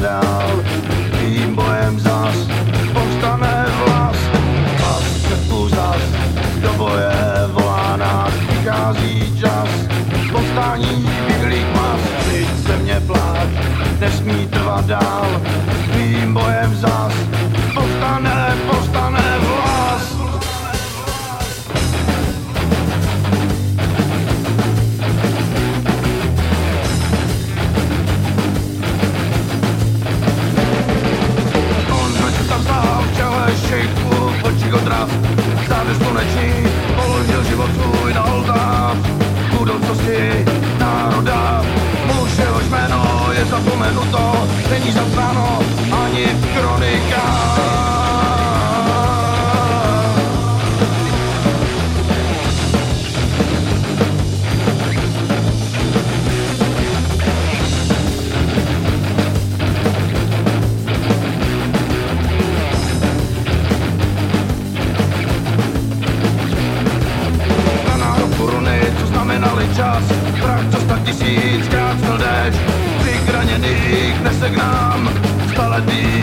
dál Tým bojem zas povstane vlast. Vlast plus zas, do boje volá nás, vychází čas, povstání vyhlík mas. Přijď se mě pláč, nesmí trvat dál, konečný položil život svůj na oltář budoucnosti národa. Muž jehož jméno je zapomenuto, není zapsáno tisíckrát měl déšť, těch raněných nese k nám staletý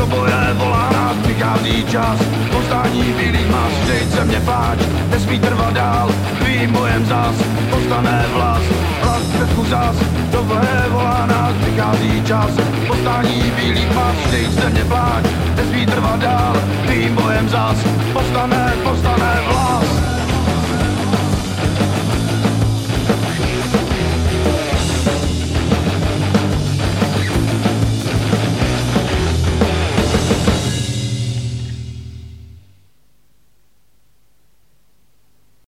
do boje volá nás, přichází čas. Povstání bílých mas, vždyť se mě páč, nesmí trvat dál, tvým bojem zas, povstane vlas. Hlas předku zas, do boje volá nás, přichází čas. Povstání bílých mas, vždyť se mě pláč, nesmí trvat dál, tvým bojem zas, povstane, povstane vlas.